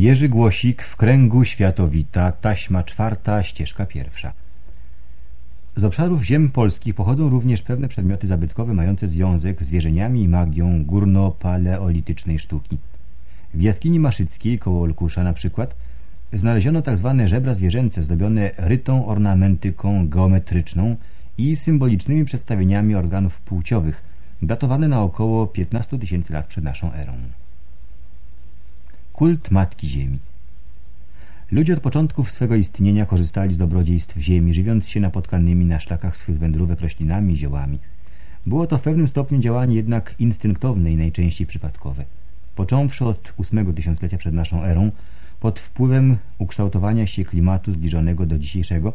Jerzy Głosik w kręgu światowita, taśma czwarta, ścieżka pierwsza. Z obszarów ziem polskich pochodzą również pewne przedmioty zabytkowe mające związek z wierzeniami i magią górno-paleolitycznej sztuki. W jaskini maszyckiej koło Olkusza na przykład znaleziono tzw. Tak żebra zwierzęce zdobione rytą ornamentyką geometryczną i symbolicznymi przedstawieniami organów płciowych, datowane na około 15 tysięcy lat przed naszą erą. Kult Matki Ziemi Ludzie od początków swego istnienia korzystali z dobrodziejstw ziemi, żywiąc się napotkanymi na szlakach swych wędrówek roślinami i ziołami. Było to w pewnym stopniu działanie jednak instynktowne i najczęściej przypadkowe. Począwszy od ósmego tysiąclecia przed naszą erą, pod wpływem ukształtowania się klimatu zbliżonego do dzisiejszego,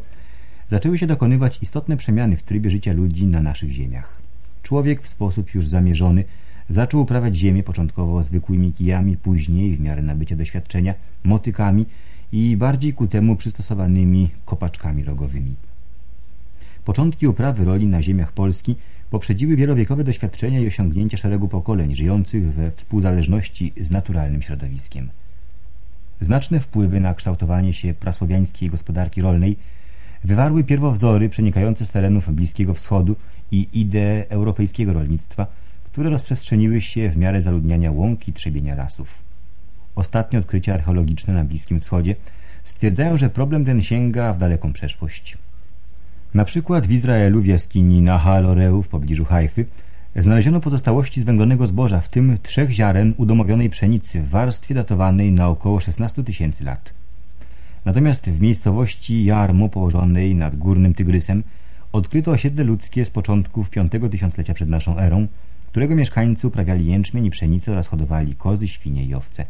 zaczęły się dokonywać istotne przemiany w trybie życia ludzi na naszych ziemiach. Człowiek w sposób już zamierzony zaczął uprawiać ziemię początkowo zwykłymi kijami, później, w miarę nabycia doświadczenia, motykami i bardziej ku temu przystosowanymi kopaczkami rogowymi. Początki uprawy roli na ziemiach Polski poprzedziły wielowiekowe doświadczenia i osiągnięcia szeregu pokoleń żyjących we współzależności z naturalnym środowiskiem. Znaczne wpływy na kształtowanie się prasłowiańskiej gospodarki rolnej wywarły pierwowzory przenikające z terenów Bliskiego Wschodu i idee europejskiego rolnictwa, które rozprzestrzeniły się w miarę zaludniania łąk i trzebienia lasów. Ostatnie odkrycia archeologiczne na Bliskim Wschodzie stwierdzają, że problem ten sięga w daleką przeszłość. Na przykład w Izraelu w jaskini Nahaloreu w pobliżu Hajfy znaleziono pozostałości zwęglonego zboża, w tym trzech ziaren udomowionej pszenicy w warstwie datowanej na około 16 tysięcy lat. Natomiast w miejscowości Jarmu położonej nad Górnym Tygrysem odkryto osiedle ludzkie z początków V tysiąclecia przed naszą erą, którego mieszkańcy uprawiali jęczmień i pszenicę oraz hodowali kozy, świnie i owce.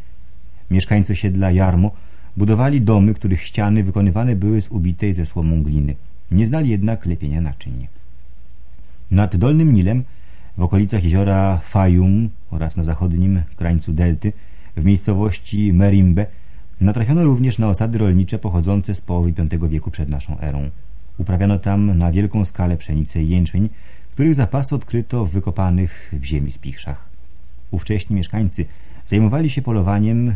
Mieszkańcy osiedla Jarmo budowali domy, których ściany wykonywane były z ubitej ze słomą gliny. Nie znali jednak lepienia naczyń. Nad Dolnym Nilem, w okolicach jeziora Fayum oraz na zachodnim krańcu delty, w miejscowości Merimbe, natrafiono również na osady rolnicze pochodzące z połowy V wieku przed naszą erą. Uprawiano tam na wielką skalę pszenicę i jęczmień, których zapasy odkryto w wykopanych w ziemi spichrzach. Ówcześni mieszkańcy zajmowali się polowaniem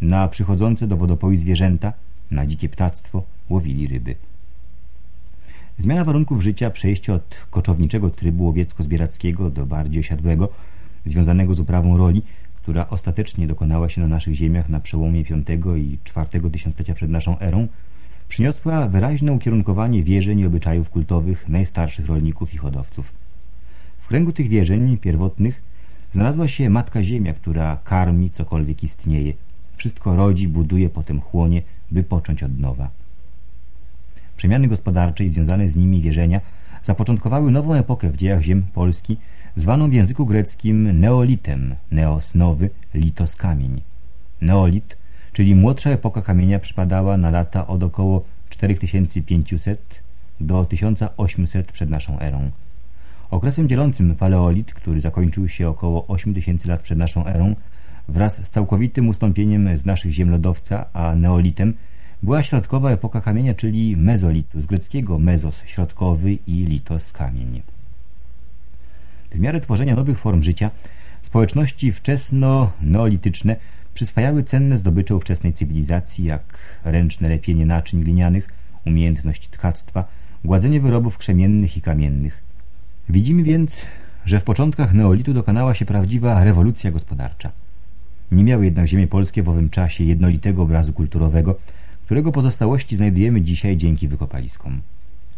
na przychodzące do wodopoju zwierzęta, na dzikie ptactwo, łowili ryby. Zmiana warunków życia, przejście od koczowniczego trybu łowiecko-zbierackiego do bardziej osiadłego, związanego z uprawą roli, która ostatecznie dokonała się na naszych ziemiach na przełomie V i IV tysiąclecia przed naszą erą, przyniosła wyraźne ukierunkowanie wierzeń i obyczajów kultowych najstarszych rolników i hodowców. W kręgu tych wierzeń pierwotnych znalazła się Matka Ziemia, która karmi cokolwiek istnieje. Wszystko rodzi, buduje, potem chłonie, by począć od nowa. Przemiany gospodarcze i związane z nimi wierzenia zapoczątkowały nową epokę w dziejach ziem Polski, zwaną w języku greckim neolitem, neos nowy, litos kamień. Neolit czyli młodsza epoka kamienia przypadała na lata od około 4500 do 1800 przed naszą erą. Okresem dzielącym paleolit, który zakończył się około 8000 lat przed naszą erą, wraz z całkowitym ustąpieniem z naszych ziem lodowca, a neolitem, była środkowa epoka kamienia, czyli mezolitu, z greckiego mezos środkowy i litos kamień. W miarę tworzenia nowych form życia, społeczności wczesno-neolityczne przyswajały cenne zdobycze ówczesnej cywilizacji, jak ręczne lepienie naczyń glinianych, umiejętność tkactwa, gładzenie wyrobów krzemiennych i kamiennych. Widzimy więc, że w początkach neolitu dokonała się prawdziwa rewolucja gospodarcza. Nie miały jednak ziemie polskie w owym czasie jednolitego obrazu kulturowego, którego pozostałości znajdujemy dzisiaj dzięki wykopaliskom.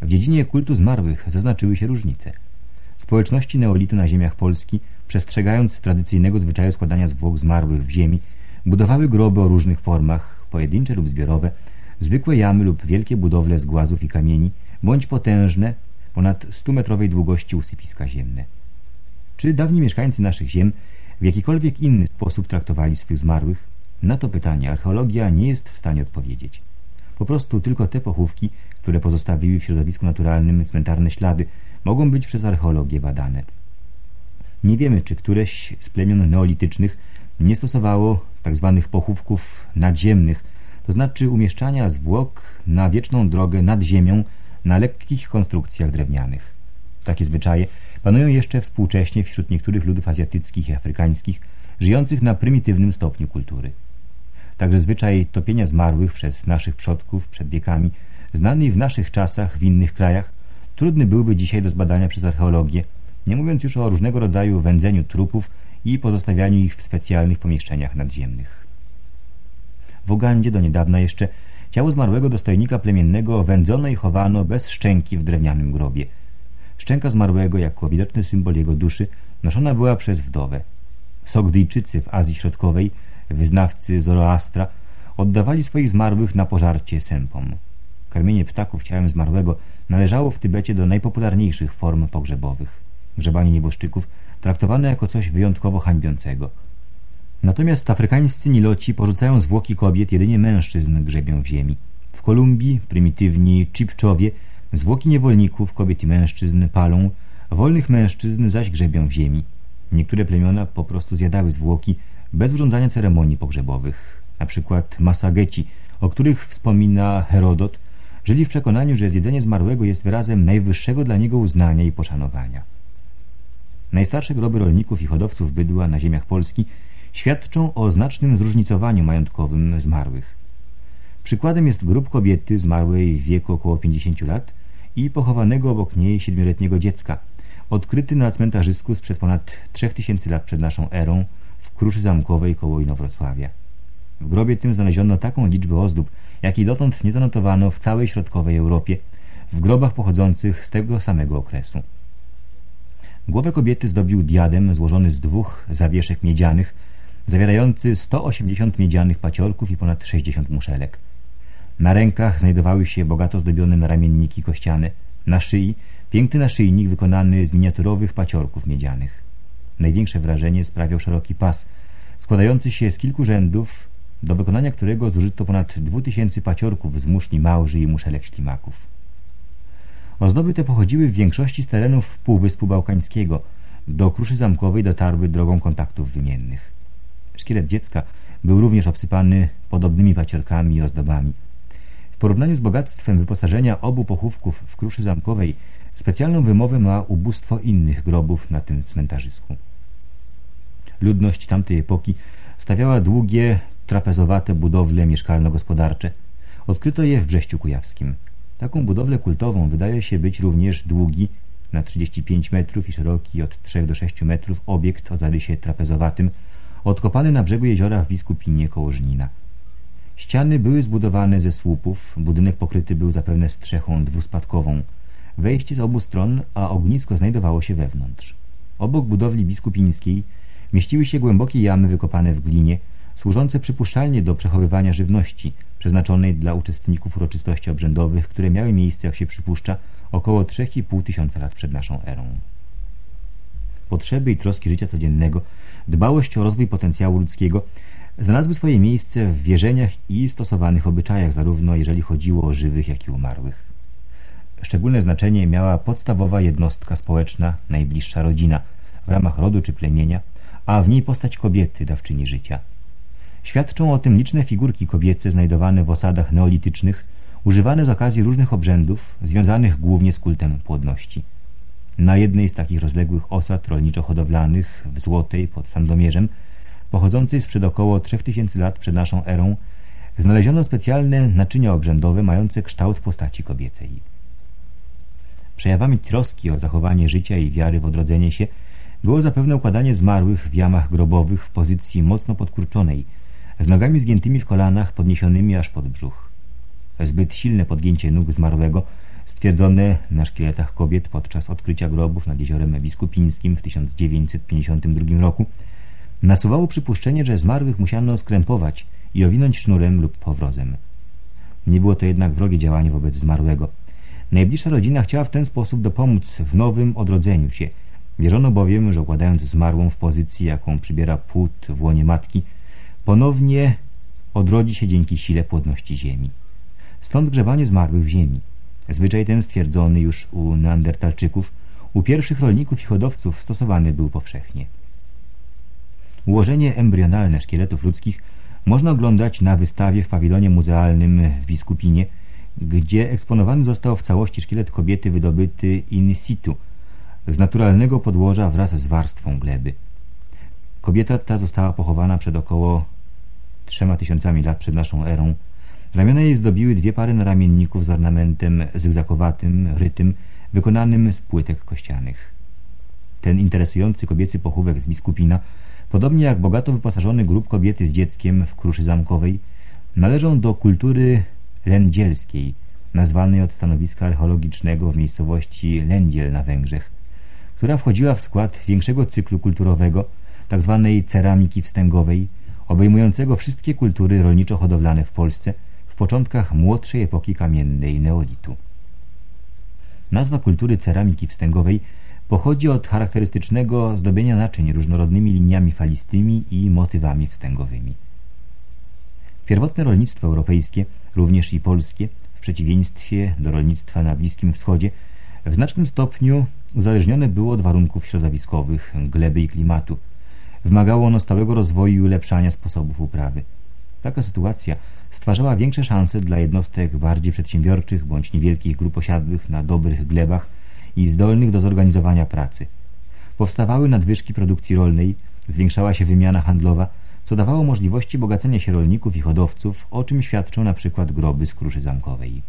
W dziedzinie kultu zmarłych zaznaczyły się różnice. Społeczności neolitu na ziemiach Polski, przestrzegając tradycyjnego zwyczaju składania zwłok zmarłych w ziemi, Budowały groby o różnych formach, pojedyncze lub zbiorowe, zwykłe jamy lub wielkie budowle z głazów i kamieni, bądź potężne, ponad 100-metrowej długości usypiska ziemne. Czy dawni mieszkańcy naszych ziem w jakikolwiek inny sposób traktowali swych zmarłych? Na to pytanie archeologia nie jest w stanie odpowiedzieć. Po prostu tylko te pochówki, które pozostawiły w środowisku naturalnym cmentarne ślady, mogą być przez archeologię badane. Nie wiemy, czy któreś z plemion neolitycznych nie stosowało tzw. Tak pochówków nadziemnych, to znaczy umieszczania zwłok na wieczną drogę nad ziemią na lekkich konstrukcjach drewnianych. Takie zwyczaje panują jeszcze współcześnie wśród niektórych ludów azjatyckich i afrykańskich, żyjących na prymitywnym stopniu kultury. także zwyczaj topienia zmarłych przez naszych przodków przed wiekami, znany w naszych czasach w innych krajach, trudny byłby dzisiaj do zbadania przez archeologię, nie mówiąc już o różnego rodzaju wędzeniu trupów i pozostawianiu ich w specjalnych pomieszczeniach nadziemnych. W Ugandzie do niedawna jeszcze ciało zmarłego dostojnika plemiennego wędzono i chowano bez szczęki w drewnianym grobie. Szczęka zmarłego, jako widoczny symbol jego duszy, noszona była przez wdowę. Sogdyjczycy w Azji Środkowej, wyznawcy Zoroastra, oddawali swoich zmarłych na pożarcie sępom. Karmienie ptaków ciałem zmarłego należało w Tybecie do najpopularniejszych form pogrzebowych. Grzebanie nieboszczyków traktowane jako coś wyjątkowo hańbiącego. Natomiast afrykańscy niloci porzucają zwłoki kobiet, jedynie mężczyzn grzebią w ziemi. W Kolumbii prymitywni Chipczowie zwłoki niewolników, kobiet i mężczyzn palą, wolnych mężczyzn zaś grzebią w ziemi. Niektóre plemiona po prostu zjadały zwłoki bez urządzania ceremonii pogrzebowych. Na przykład Masageci, o których wspomina Herodot, żyli w przekonaniu, że zjedzenie zmarłego jest wyrazem najwyższego dla niego uznania i poszanowania. Najstarsze groby rolników i hodowców bydła na ziemiach Polski świadczą o znacznym zróżnicowaniu majątkowym zmarłych. Przykładem jest grób kobiety zmarłej w wieku około 50 lat i pochowanego obok niej siedmioletniego dziecka, odkryty na cmentarzysku sprzed ponad 3000 lat przed naszą erą w Kruszy Zamkowej koło Inowrocławia. W grobie tym znaleziono taką liczbę ozdób, jakiej dotąd nie zanotowano w całej środkowej Europie, w grobach pochodzących z tego samego okresu. Głowę kobiety zdobił diadem złożony z dwóch zawieszek miedzianych, zawierający 180 miedzianych paciorków i ponad 60 muszelek. Na rękach znajdowały się bogato zdobione naramienniki kościane, na szyi piękny naszyjnik wykonany z miniaturowych paciorków miedzianych. Największe wrażenie sprawiał szeroki pas, składający się z kilku rzędów, do wykonania którego zużyto ponad 2000 paciorków z muszli małży i muszelek ślimaków. Ozdoby te pochodziły w większości z terenów Półwyspu Bałkańskiego. Do Kruszy Zamkowej dotarły drogą kontaktów wymiennych. Szkielet dziecka był również obsypany podobnymi paciorkami i ozdobami. W porównaniu z bogactwem wyposażenia obu pochówków w Kruszy Zamkowej specjalną wymowę ma ubóstwo innych grobów na tym cmentarzysku. Ludność tamtej epoki stawiała długie, trapezowate budowle mieszkalno-gospodarcze. Odkryto je w Brześciu Kujawskim. Taką budowlę kultową wydaje się być również długi, na 35 metrów i szeroki od 3 do 6 metrów obiekt o zarysie trapezowatym, odkopany na brzegu jeziora w Biskupinie koło Żnina. Ściany były zbudowane ze słupów, budynek pokryty był zapewne strzechą dwuspadkową. Wejście z obu stron, a ognisko znajdowało się wewnątrz. Obok budowli biskupińskiej mieściły się głębokie jamy wykopane w glinie, służące przypuszczalnie do przechowywania żywności, przeznaczonej dla uczestników uroczystości obrzędowych, które miały miejsce, jak się przypuszcza, około 3,5 tysiąca lat przed naszą erą. Potrzeby i troski życia codziennego, dbałość o rozwój potencjału ludzkiego znalazły swoje miejsce w wierzeniach i stosowanych obyczajach, zarówno jeżeli chodziło o żywych, jak i umarłych. Szczególne znaczenie miała podstawowa jednostka społeczna, najbliższa rodzina, w ramach rodu czy plemienia, a w niej postać kobiety, dawczyni życia – Świadczą o tym liczne figurki kobiece znajdowane w osadach neolitycznych, używane z okazji różnych obrzędów, związanych głównie z kultem płodności. Na jednej z takich rozległych osad rolniczo-hodowlanych w Złotej pod Sandomierzem, pochodzącej sprzed około 3000 lat przed naszą erą, znaleziono specjalne naczynia obrzędowe mające kształt postaci kobiecej. Przejawami troski o zachowanie życia i wiary w odrodzenie się było zapewne układanie zmarłych w jamach grobowych w pozycji mocno podkurczonej – z nogami zgiętymi w kolanach, podniesionymi aż pod brzuch. Zbyt silne podgięcie nóg zmarłego, stwierdzone na szkieletach kobiet podczas odkrycia grobów nad jeziorem Biskupińskim w 1952 roku, nasuwało przypuszczenie, że zmarłych musiano skrępować i owinąć sznurem lub powrozem. Nie było to jednak wrogie działanie wobec zmarłego. Najbliższa rodzina chciała w ten sposób dopomóc w nowym odrodzeniu się. Wierzono bowiem, że układając zmarłą w pozycji, jaką przybiera płód w łonie matki, ponownie odrodzi się dzięki sile płodności ziemi. Stąd grzebanie zmarłych w ziemi. Zwyczaj ten stwierdzony już u neandertalczyków, u pierwszych rolników i hodowców stosowany był powszechnie. Ułożenie embrionalne szkieletów ludzkich można oglądać na wystawie w pawilonie muzealnym w Biskupinie, gdzie eksponowany został w całości szkielet kobiety wydobyty in situ, z naturalnego podłoża wraz z warstwą gleby. Kobieta ta została pochowana przed około trzema tysiącami lat przed naszą erą. Ramiona jej zdobiły dwie pary naramienników z ornamentem zygzakowatym, rytym, wykonanym z płytek kościanych. Ten interesujący kobiecy pochówek z biskupina, podobnie jak bogato wyposażony grób kobiety z dzieckiem w kruszy zamkowej, należą do kultury lędzielskiej, nazwanej od stanowiska archeologicznego w miejscowości Lędziel na Węgrzech, która wchodziła w skład większego cyklu kulturowego, tzw. Tak ceramiki wstęgowej, obejmującego wszystkie kultury rolniczo-hodowlane w Polsce w początkach młodszej epoki kamiennej neolitu. Nazwa kultury ceramiki wstęgowej pochodzi od charakterystycznego zdobienia naczyń różnorodnymi liniami falistymi i motywami wstęgowymi. Pierwotne rolnictwo europejskie, również i polskie, w przeciwieństwie do rolnictwa na Bliskim Wschodzie, w znacznym stopniu uzależnione było od warunków środowiskowych, gleby i klimatu. Wymagało ono stałego rozwoju i ulepszania sposobów uprawy. Taka sytuacja stwarzała większe szanse dla jednostek bardziej przedsiębiorczych bądź niewielkich grup osiadłych na dobrych glebach i zdolnych do zorganizowania pracy. Powstawały nadwyżki produkcji rolnej, zwiększała się wymiana handlowa, co dawało możliwości bogacenia się rolników i hodowców, o czym świadczą na przykład groby z kruszy zamkowej.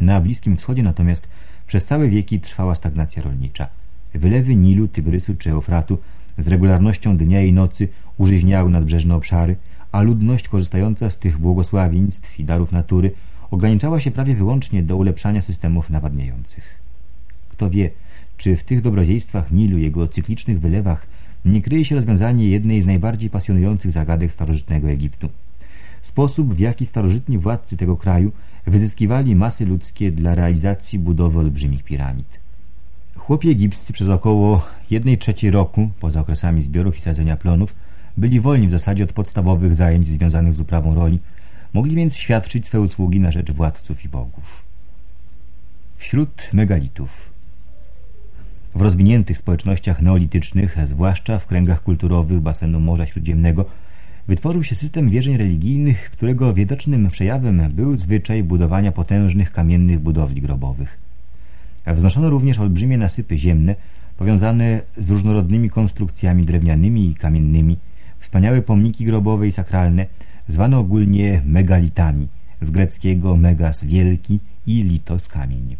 Na Bliskim Wschodzie natomiast przez całe wieki trwała stagnacja rolnicza. Wylewy Nilu, Tygrysu czy Eufratu z regularnością dnia i nocy użyźniały nadbrzeżne obszary, a ludność korzystająca z tych błogosławieństw i darów natury ograniczała się prawie wyłącznie do ulepszania systemów nawadniających. Kto wie, czy w tych dobrodziejstwach Nilu, jego cyklicznych wylewach nie kryje się rozwiązanie jednej z najbardziej pasjonujących zagadek starożytnego Egiptu. Sposób, w jaki starożytni władcy tego kraju wyzyskiwali masy ludzkie dla realizacji budowy olbrzymich piramid. Chłopi egipscy przez około jednej trzeciej roku, poza okresami zbiorów i sadzenia plonów, byli wolni w zasadzie od podstawowych zajęć związanych z uprawą roli, mogli więc świadczyć swe usługi na rzecz władców i bogów. Wśród megalitów w rozwiniętych społecznościach neolitycznych, zwłaszcza w kręgach kulturowych basenu Morza Śródziemnego, wytworzył się system wierzeń religijnych, którego widocznym przejawem był zwyczaj budowania potężnych kamiennych budowli grobowych. Wznoszono również olbrzymie nasypy ziemne, powiązane z różnorodnymi konstrukcjami drewnianymi i kamiennymi, wspaniałe pomniki grobowe i sakralne, zwane ogólnie megalitami, z greckiego megas wielki i litos kamień.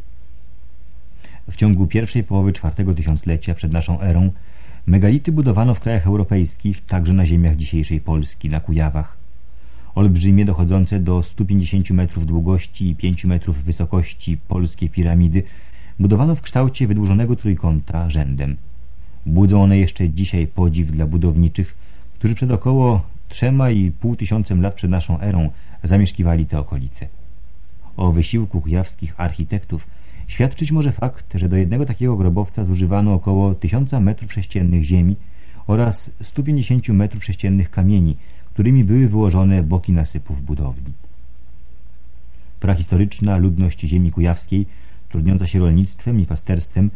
W ciągu pierwszej połowy czwartego tysiąclecia przed naszą erą megality budowano w krajach europejskich, także na ziemiach dzisiejszej Polski, na Kujawach. Olbrzymie, dochodzące do 150 metrów długości i 5 metrów wysokości polskie piramidy budowano w kształcie wydłużonego trójkąta rzędem. Budzą one jeszcze dzisiaj podziw dla budowniczych, którzy przed około trzema i pół tysiącem lat przed naszą erą zamieszkiwali te okolice. O wysiłku kujawskich architektów Świadczyć może fakt, że do jednego takiego grobowca zużywano około 1000 metrów sześciennych ziemi oraz 150 metrów sześciennych kamieni, którymi były wyłożone boki nasypów budowli. Prahistoryczna ludność ziemi kujawskiej, trudniąca się rolnictwem i pasterstwem,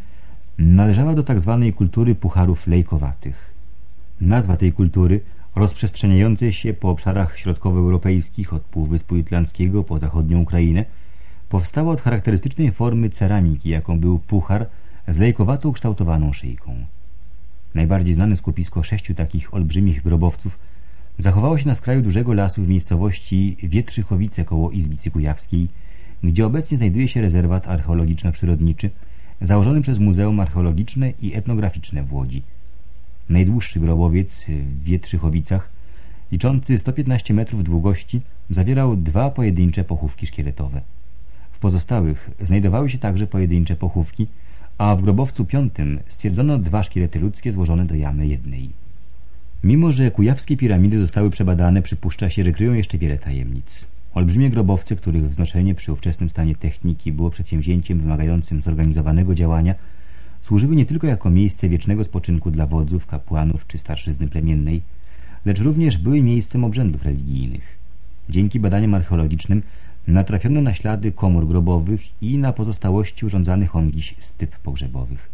należała do tzw. Tak kultury pucharów lejkowatych. Nazwa tej kultury, rozprzestrzeniającej się po obszarach środkowoeuropejskich od Półwyspu Jutlandzkiego po zachodnią Ukrainę, powstała od charakterystycznej formy ceramiki, jaką był puchar z lejkowatą kształtowaną szyjką. Najbardziej znane skupisko sześciu takich olbrzymich grobowców zachowało się na skraju dużego lasu w miejscowości Wietrzychowice koło Izbicy Kujawskiej, gdzie obecnie znajduje się rezerwat archeologiczno-przyrodniczy założony przez Muzeum Archeologiczne i Etnograficzne w Łodzi. Najdłuższy grobowiec w Wietrzychowicach, liczący 115 metrów długości, zawierał dwa pojedyncze pochówki szkieletowe pozostałych znajdowały się także pojedyncze pochówki, a w grobowcu piątym stwierdzono dwa szkielety ludzkie złożone do jamy jednej. Mimo, że kujawskie piramidy zostały przebadane, przypuszcza się, że kryją jeszcze wiele tajemnic. Olbrzymie grobowce, których wznoszenie przy ówczesnym stanie techniki było przedsięwzięciem wymagającym zorganizowanego działania, służyły nie tylko jako miejsce wiecznego spoczynku dla wodzów, kapłanów czy starszyzny plemiennej, lecz również były miejscem obrzędów religijnych. Dzięki badaniom archeologicznym natrafiono na ślady komór grobowych i na pozostałości urządzanych ongiś styp pogrzebowych.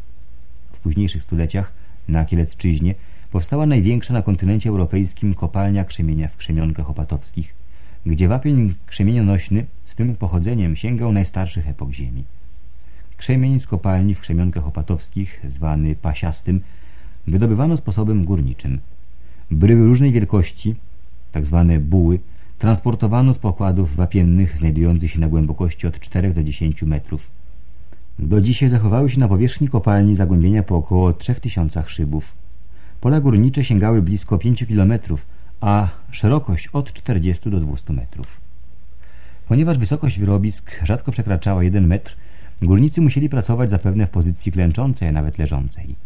W późniejszych stuleciach na Kielecczyźnie powstała największa na kontynencie europejskim kopalnia krzemienia w Krzemionkach Opatowskich, gdzie wapień krzemienionośny swym pochodzeniem sięgał najstarszych epok ziemi. Krzemień z kopalni w Krzemionkach Opatowskich, zwany pasiastym, wydobywano sposobem górniczym. Bryły różnej wielkości. Tak buły, transportowano z pokładów wapiennych znajdujących się na głębokości od 4 do 10 metrów. Do dzisiaj zachowały się na powierzchni kopalni zagłębienia po około 3000 szybów. Pola górnicze sięgały blisko 5 kilometrów, a szerokość od 40 do 200 metrów. Ponieważ wysokość wyrobisk rzadko przekraczała 1 metr, górnicy musieli pracować zapewne w pozycji klęczącej, a nawet leżącej.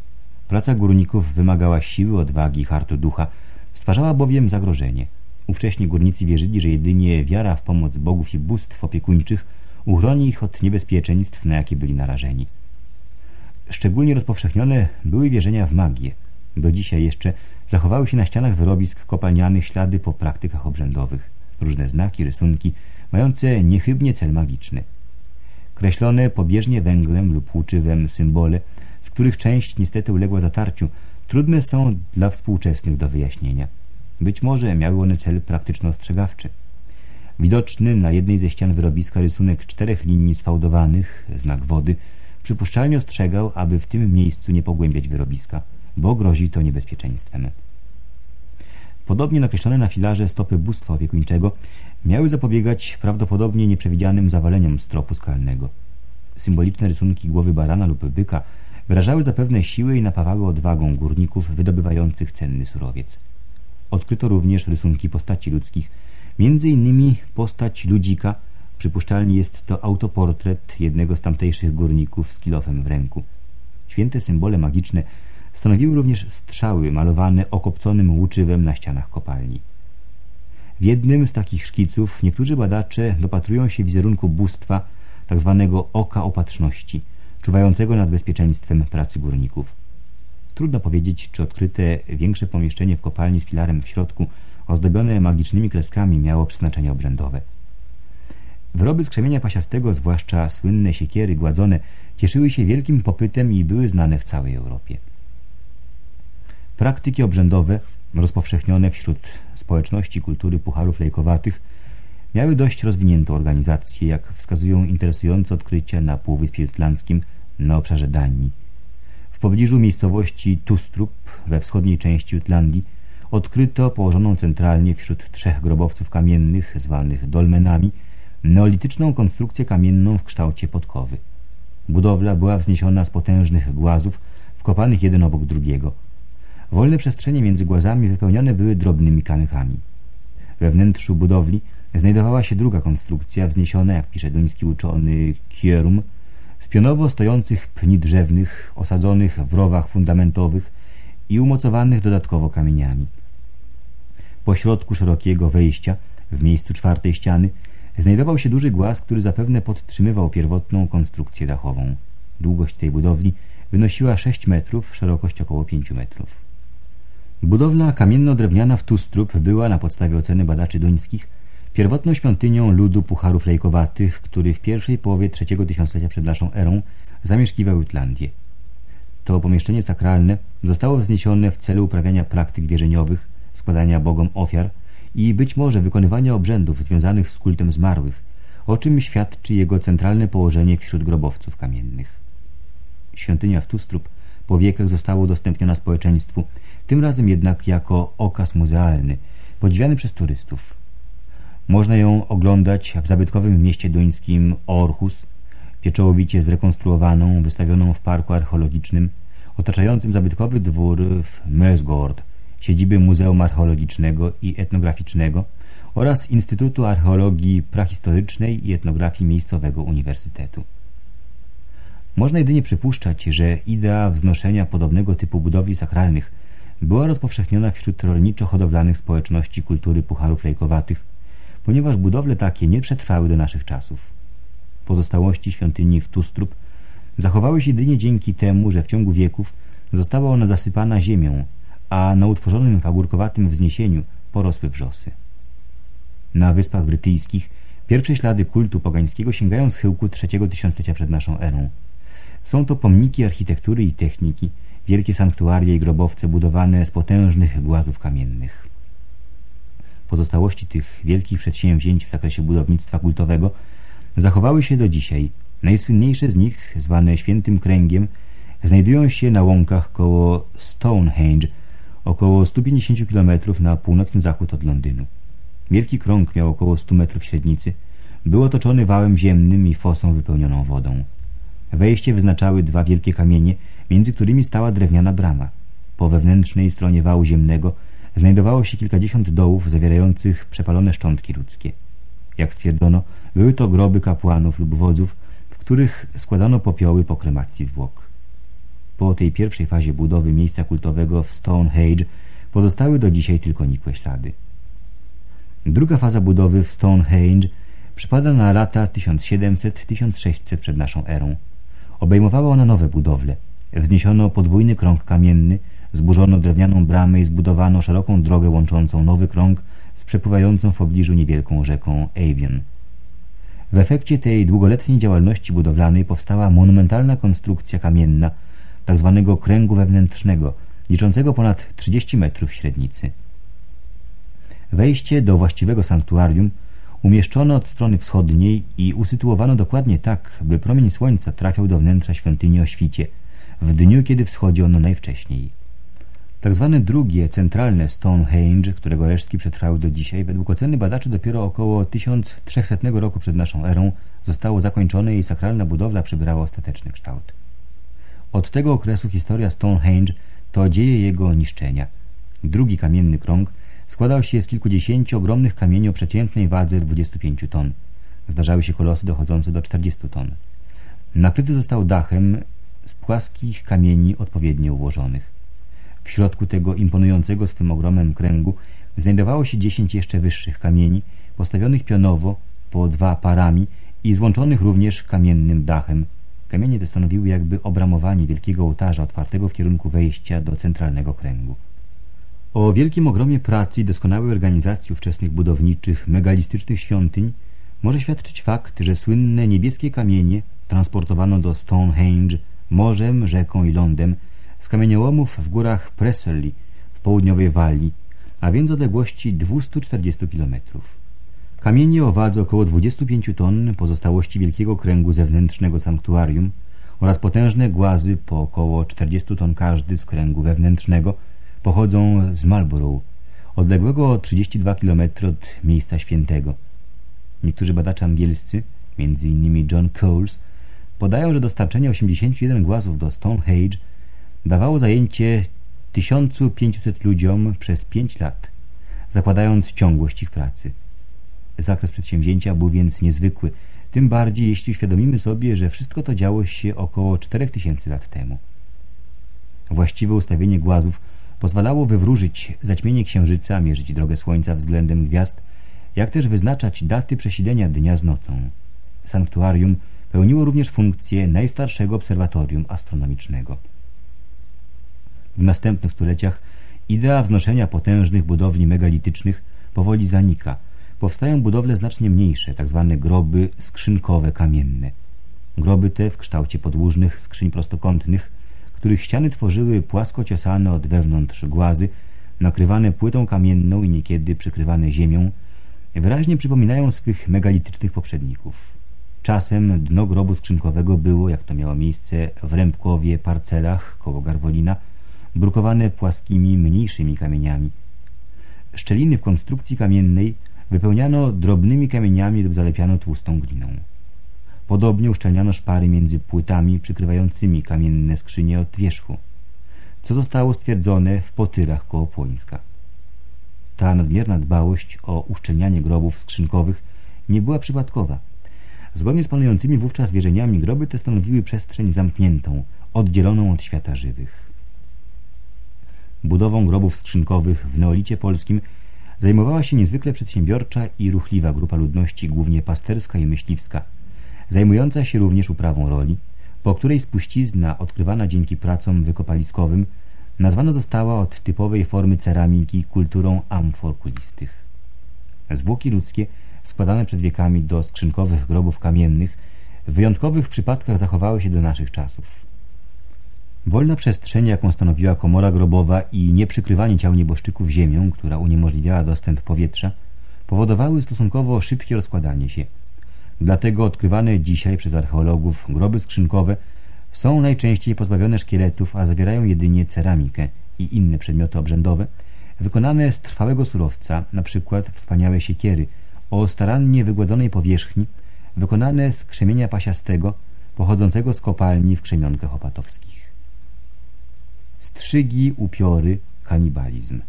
Praca górników wymagała siły, odwagi i hartu ducha, stwarzała bowiem zagrożenie. Ówcześni górnicy wierzyli, że jedynie wiara w pomoc bogów i bóstw opiekuńczych uchroni ich od niebezpieczeństw, na jakie byli narażeni. Szczególnie rozpowszechnione były wierzenia w magię. Do dzisiaj jeszcze zachowały się na ścianach wyrobisk kopalnianych ślady po praktykach obrzędowych. Różne znaki, rysunki, mające niechybnie cel magiczny. Kreślone pobieżnie węglem lub łuczywem symbole, z których część niestety uległa zatarciu, trudne są dla współczesnych do wyjaśnienia. Być może miały one cel praktyczno-ostrzegawczy. Widoczny na jednej ze ścian wyrobiska rysunek czterech linii sfałdowanych, znak wody, przypuszczalnie ostrzegał, aby w tym miejscu nie pogłębiać wyrobiska, bo grozi to niebezpieczeństwem. Podobnie nakreślone na filarze stopy bóstwa opiekuńczego miały zapobiegać prawdopodobnie nieprzewidzianym zawaleniom stropu skalnego. Symboliczne rysunki głowy barana lub byka wyrażały zapewne siłę i napawały odwagą górników wydobywających cenny surowiec. Odkryto również rysunki postaci ludzkich, między innymi postać ludzika, przypuszczalnie jest to autoportret jednego z tamtejszych górników z kilofem w ręku. Święte symbole magiczne stanowiły również strzały malowane okopconym łuczywem na ścianach kopalni. W jednym z takich szkiców niektórzy badacze dopatrują się wizerunku bóstwa tzw. Tak oka opatrzności, czuwającego nad bezpieczeństwem pracy górników. Trudno powiedzieć, czy odkryte większe pomieszczenie w kopalni z filarem w środku, ozdobione magicznymi kreskami, miało przeznaczenie obrzędowe. Wyroby z krzemienia pasiastego, zwłaszcza słynne siekiery gładzone, cieszyły się wielkim popytem i były znane w całej Europie. Praktyki obrzędowe, rozpowszechnione wśród społeczności kultury pucharów lejkowatych, miały dość rozwiniętą organizację, jak wskazują interesujące odkrycia na Półwyspie Jutlandzkim na obszarze Danii. W pobliżu miejscowości Tustrup we wschodniej części Jutlandii odkryto położoną centralnie wśród trzech grobowców kamiennych, zwanych dolmenami, neolityczną konstrukcję kamienną w kształcie podkowy. Budowla była wzniesiona z potężnych głazów, wkopanych jeden obok drugiego – Wolne przestrzenie między głazami wypełnione były drobnymi kamykami. We wnętrzu budowli znajdowała się druga konstrukcja, wzniesiona, jak pisze duński uczony Kierum, z pionowo stojących pni drzewnych, osadzonych w rowach fundamentowych i umocowanych dodatkowo kamieniami. Po środku szerokiego wejścia, w miejscu czwartej ściany, znajdował się duży głaz, który zapewne podtrzymywał pierwotną konstrukcję dachową. Długość tej budowli wynosiła 6 metrów, szerokość około 5 metrów. Budowla kamienno-drewniana w Tustrup była, na podstawie oceny badaczy duńskich, pierwotną świątynią ludu pucharów lejkowatych, który w pierwszej połowie trzeciego tysiąclecia przed naszą erą zamieszkiwał Jutlandię. To pomieszczenie sakralne zostało wzniesione w celu uprawiania praktyk wierzeniowych, składania bogom ofiar i być może wykonywania obrzędów związanych z kultem zmarłych, o czym świadczy jego centralne położenie wśród grobowców kamiennych. Świątynia w Tustrup po wiekach została udostępniona społeczeństwu tym razem jednak jako okaz muzealny, podziwiany przez turystów. Można ją oglądać w zabytkowym mieście duńskim Orhus, pieczołowicie zrekonstruowaną, wystawioną w parku archeologicznym, otaczającym zabytkowy dwór w Mösgård, siedziby Muzeum Archeologicznego i Etnograficznego oraz Instytutu Archeologii Prahistorycznej i Etnografii Miejscowego Uniwersytetu. Można jedynie przypuszczać, że idea wznoszenia podobnego typu budowli sakralnych była rozpowszechniona wśród rolniczo-hodowlanych społeczności kultury pucharów lejkowatych, ponieważ budowle takie nie przetrwały do naszych czasów. Pozostałości świątyni w Tustrup zachowały się jedynie dzięki temu, że w ciągu wieków została ona zasypana ziemią, a na utworzonym pagórkowatym wzniesieniu porosły wrzosy. Na Wyspach Brytyjskich pierwsze ślady kultu pogańskiego sięgają schyłku trzeciego tysiąclecia przed naszą erą. Są to pomniki architektury i techniki, wielkie sanktuaria i grobowce budowane z potężnych głazów kamiennych. Pozostałości tych wielkich przedsięwzięć w zakresie budownictwa kultowego zachowały się do dzisiaj. Najsłynniejsze z nich, zwane Świętym Kręgiem, znajdują się na łąkach koło Stonehenge około 150 km na północny zachód od Londynu. Wielki krąg miał około 100 metrów średnicy. Był otoczony wałem ziemnym i fosą wypełnioną wodą. Wejście wyznaczały dwa wielkie kamienie, między którymi stała drewniana brama. Po wewnętrznej stronie wału ziemnego znajdowało się kilkadziesiąt dołów zawierających przepalone szczątki ludzkie. Jak stwierdzono, były to groby kapłanów lub wodzów, w których składano popioły po kremacji zwłok. Po tej pierwszej fazie budowy miejsca kultowego w Stonehenge pozostały do dzisiaj tylko nikłe ślady. Druga faza budowy w Stonehenge przypada na lata 1700-1600 przed naszą erą. Obejmowała ona nowe budowle. Wzniesiono podwójny krąg kamienny, zburzono drewnianą bramę i zbudowano szeroką drogę łączącą nowy krąg z przepływającą w pobliżu niewielką rzeką Avion. W efekcie tej długoletniej działalności budowlanej powstała monumentalna konstrukcja kamienna tzw. Tak kręgu wewnętrznego, liczącego ponad 30 metrów średnicy. Wejście do właściwego sanktuarium umieszczono od strony wschodniej i usytuowano dokładnie tak, by promień słońca trafiał do wnętrza świątyni o świcie, w dniu, kiedy wschodzi ono najwcześniej. Tak zwane drugie, centralne Stonehenge, którego resztki przetrwały do dzisiaj, według oceny badaczy dopiero około 1300 roku przed naszą erą zostało zakończone i sakralna budowla przybierała ostateczny kształt. Od tego okresu historia Stonehenge to dzieje jego niszczenia. Drugi kamienny krąg składał się z kilkudziesięciu ogromnych kamieni o przeciętnej wadze 25 ton. Zdarzały się kolosy dochodzące do 40 ton. Nakryty został dachem z płaskich kamieni odpowiednio ułożonych. W środku tego imponującego swym ogromem kręgu znajdowało się dziesięć jeszcze wyższych kamieni, postawionych pionowo po dwa parami i złączonych również kamiennym dachem. Kamienie te stanowiły jakby obramowanie wielkiego ołtarza otwartego w kierunku wejścia do centralnego kręgu. O wielkim ogromie pracy i doskonałej organizacji ówczesnych budowniczych, megalistycznych świątyń może świadczyć fakt, że słynne niebieskie kamienie transportowano do Stonehenge morzem, rzeką i lądem z kamieniołomów w górach Preseli w południowej Walii, a więc odległości 240 km. Kamienie o wadze około 25 ton, pozostałości wielkiego kręgu zewnętrznego sanktuarium oraz potężne głazy po około 40 ton każdy z kręgu wewnętrznego pochodzą z Marlborough, odległego o 32 km od miejsca świętego. Niektórzy badacze angielscy, m.in. John Coles, podają, że dostarczenie 81 głazów do Stonehenge dawało zajęcie 1500 ludziom przez 5 lat, zakładając ciągłość ich pracy. Zakres przedsięwzięcia był więc niezwykły, tym bardziej jeśli uświadomimy sobie, że wszystko to działo się około 4000 lat temu. Właściwe ustawienie głazów pozwalało wywróżyć zaćmienie księżyca, mierzyć drogę słońca względem gwiazd, jak też wyznaczać daty przesilenia dnia z nocą. Sanktuarium pełniło również funkcję najstarszego obserwatorium astronomicznego. W następnych stuleciach idea wznoszenia potężnych budowli megalitycznych powoli zanika. Powstają budowle znacznie mniejsze, tzw. Tak groby skrzynkowe kamienne. Groby te w kształcie podłużnych skrzyń prostokątnych, których ściany tworzyły płasko ciosane od wewnątrz głazy, nakrywane płytą kamienną i niekiedy przykrywane ziemią, wyraźnie przypominają swych megalitycznych poprzedników. Czasem dno grobu skrzynkowego było, jak to miało miejsce w Rębkowie, Parcelach, koło Garwolina, brukowane płaskimi, mniejszymi kamieniami. Szczeliny w konstrukcji kamiennej wypełniano drobnymi kamieniami lub zalepiano tłustą gliną. Podobnie uszczelniano szpary między płytami przykrywającymi kamienne skrzynie od wierzchu, co zostało stwierdzone w potyrach koło Płońska. Ta nadmierna dbałość o uszczelnianie grobów skrzynkowych nie była przypadkowa. Zgodnie z panującymi wówczas wierzeniami groby te stanowiły przestrzeń zamkniętą, oddzieloną od świata żywych. Budową grobów skrzynkowych w neolicie polskim zajmowała się niezwykle przedsiębiorcza i ruchliwa grupa ludności, głównie pasterska i myśliwska, zajmująca się również uprawą roli, po której spuścizna odkrywana dzięki pracom wykopaliskowym nazwana została od typowej formy ceramiki kulturą amfor kulistych. Zwłoki ludzkie składane przed wiekami do skrzynkowych grobów kamiennych w wyjątkowych przypadkach zachowały się do naszych czasów. Wolna przestrzeń, jaką stanowiła komora grobowa i nieprzykrywanie ciał nieboszczyków ziemią, która uniemożliwiała dostęp powietrza, powodowały stosunkowo szybkie rozkładanie się. Dlatego odkrywane dzisiaj przez archeologów groby skrzynkowe są najczęściej pozbawione szkieletów, a zawierają jedynie ceramikę, i inne przedmioty obrzędowe, wykonane z trwałego surowca, np. wspaniałe siekiery, o starannie wygładzonej powierzchni, wykonane z krzemienia pasiastego, pochodzącego z kopalni w krzemionkach opatowskich. Strzygi, upiory, kanibalizm.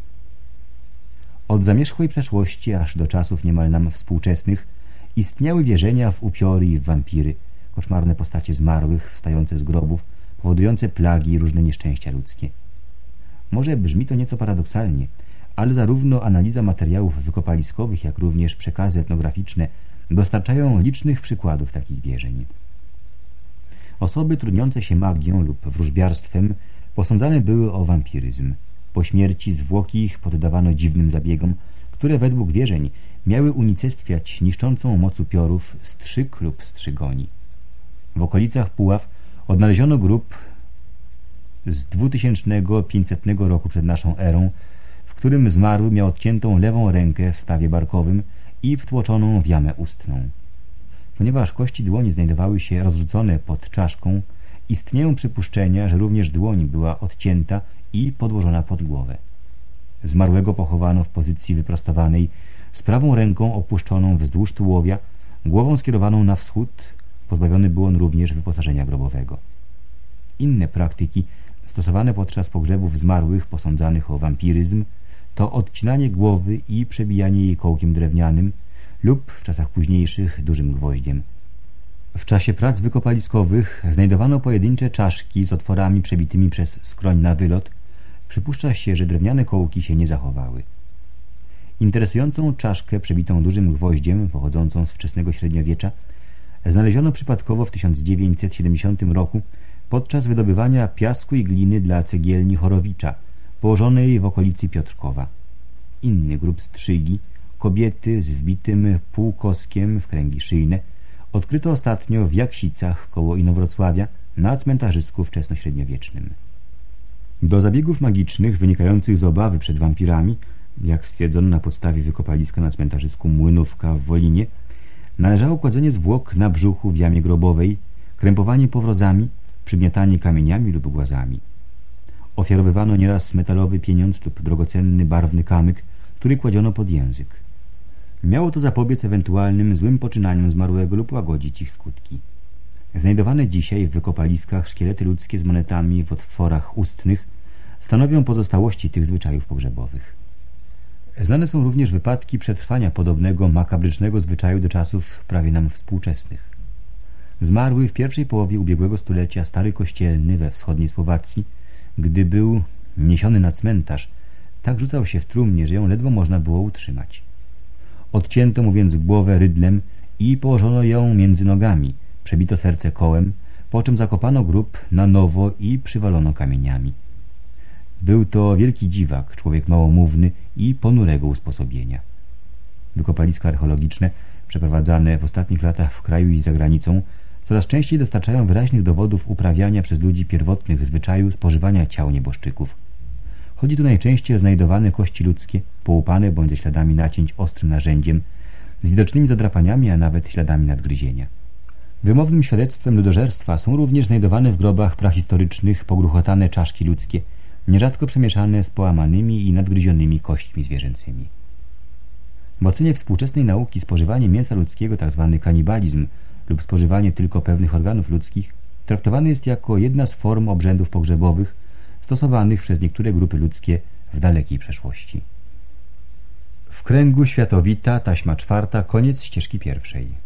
Od zamierzchłej przeszłości aż do czasów niemal nam współczesnych istniały wierzenia w upiory i w wampiry, koszmarne postacie zmarłych wstające z grobów, powodujące plagi i różne nieszczęścia ludzkie. Może brzmi to nieco paradoksalnie, ale zarówno analiza materiałów wykopaliskowych, jak również przekazy etnograficzne dostarczają licznych przykładów takich wierzeń. Osoby trudniące się magią lub wróżbiarstwem posądzane były o wampiryzm. Po śmierci zwłoki ich poddawano dziwnym zabiegom, które według wierzeń miały unicestwiać niszczącą moc upiorów strzyk lub strzygoni. W okolicach Puław odnaleziono grób z 2500 roku przed naszą erą, w którym zmarły miał odciętą lewą rękę w stawie barkowym i wtłoczoną w jamę ustną. Ponieważ kości dłoni znajdowały się rozrzucone pod czaszką, istnieją przypuszczenia, że również dłoń była odcięta i podłożona pod głowę. Zmarłego pochowano w pozycji wyprostowanej, z prawą ręką opuszczoną wzdłuż tułowia, głową skierowaną na wschód, pozbawiony był on również wyposażenia grobowego. Inne praktyki stosowane podczas pogrzebów zmarłych posądzanych o wampiryzm to odcinanie głowy i przebijanie jej kołkiem drewnianym lub w czasach późniejszych dużym gwoździem. W czasie prac wykopaliskowych znajdowano pojedyncze czaszki z otworami przebitymi przez skroń na wylot. Przypuszcza się, że drewniane kołki się nie zachowały. Interesującą czaszkę przebitą dużym gwoździem, pochodzącą z wczesnego średniowiecza, znaleziono przypadkowo w 1970 roku podczas wydobywania piasku i gliny dla cegielni Chorowicza, położonej w okolicy Piotrkowa. Inny grup strzygi, kobiety z wbitym półkoskiem w kręgi szyjne, odkryto ostatnio w Jaksicach koło Inowrocławia na cmentarzysku wczesnośredniowiecznym. Do zabiegów magicznych wynikających z obawy przed wampirami, jak stwierdzono na podstawie wykopaliska na cmentarzysku Młynówka w Wolinie, należało kładzenie zwłok na brzuchu w jamie grobowej, krępowanie powrozami, przygniatanie kamieniami lub głazami. Ofiarowywano nieraz metalowy pieniądz lub drogocenny barwny kamyk, który kładziono pod język. Miało to zapobiec ewentualnym złym poczynaniom zmarłego lub łagodzić ich skutki. Znajdowane dzisiaj w wykopaliskach szkielety ludzkie z monetami w otworach ustnych stanowią pozostałości tych zwyczajów pogrzebowych. Znane są również wypadki przetrwania podobnego makabrycznego zwyczaju do czasów prawie nam współczesnych. Zmarły w pierwszej połowie ubiegłego stulecia stary kościelny we wschodniej Słowacji, gdy był niesiony na cmentarz, tak rzucał się w trumnie, że ją ledwo można było utrzymać. Odcięto mu więc głowę rydlem i położono ją między nogami, przebito serce kołem, po czym zakopano grób na nowo i przywalono kamieniami. Był to wielki dziwak, człowiek małomówny i ponurego usposobienia. Wykopaliska archeologiczne, przeprowadzane w ostatnich latach w kraju i za granicą, coraz częściej dostarczają wyraźnych dowodów uprawiania przez ludzi pierwotnych zwyczaju spożywania ciał nieboszczyków. Chodzi tu najczęściej o znajdowane kości ludzkie, połupane bądź ze śladami nacięć ostrym narzędziem, z widocznymi zadrapaniami, a nawet śladami nadgryzienia. Wymownym świadectwem ludożerstwa są również znajdowane w grobach prahistorycznych pogruchotane czaszki ludzkie, nierzadko przemieszane z połamanymi i nadgryzionymi kośćmi zwierzęcymi. W ocenie współczesnej nauki spożywanie mięsa ludzkiego, tzw. Tak kanibalizm lub spożywanie tylko pewnych organów ludzkich, traktowany jest jako jedna z form obrzędów pogrzebowych stosowanych przez niektóre grupy ludzkie w dalekiej przeszłości. W kręgu światowita, taśma czwarta, koniec ścieżki pierwszej.